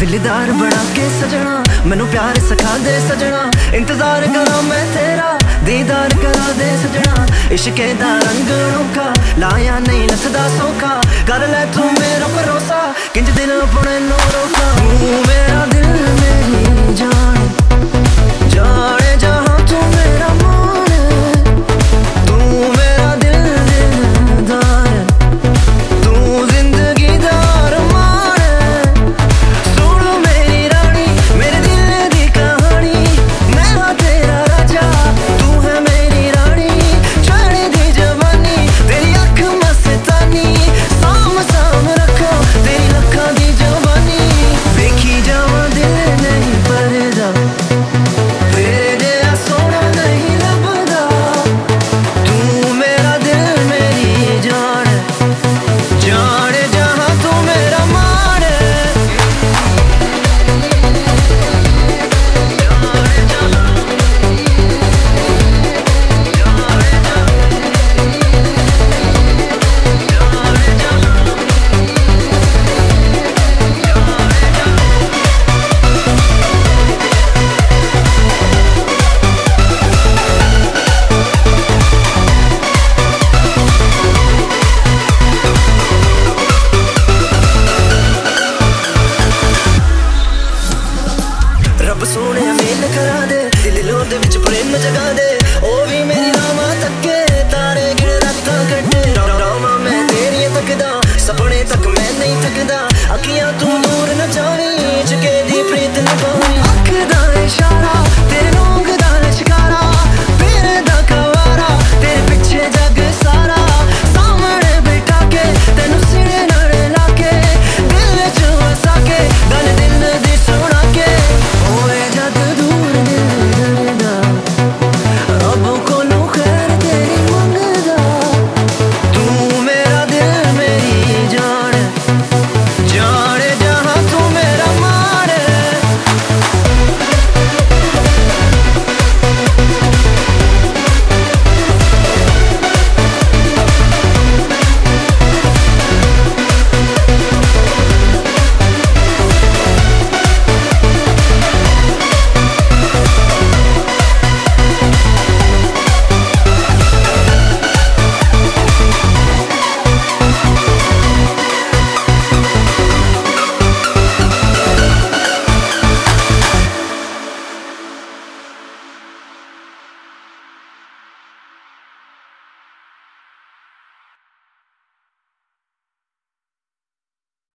ਦਿਲਦਾਰ ਬਣਾ ਕੇ ਸਜਣਾ, ਮੈਨੂੰ ਪਿਆਰ ਸਿਖਾ ਦੇ ਸਜਣਾ, ਇੰਤਜ਼ਾਰ ਕਰਾਂ ਮੈਂ ਤੇਰਾ, ਦੀਦਾਰ ਕਰਾ ਦੇ ਸਜਣਾ, ਇਸ਼ਕੇ ਦਾ ਰੰਗ ਰੁਕਾ ਲਾਇਆ ਨਹੀਂ ਨਸਦਾ ਸੋਖਾ, ਕਰ ਲੈ ਤੂੰ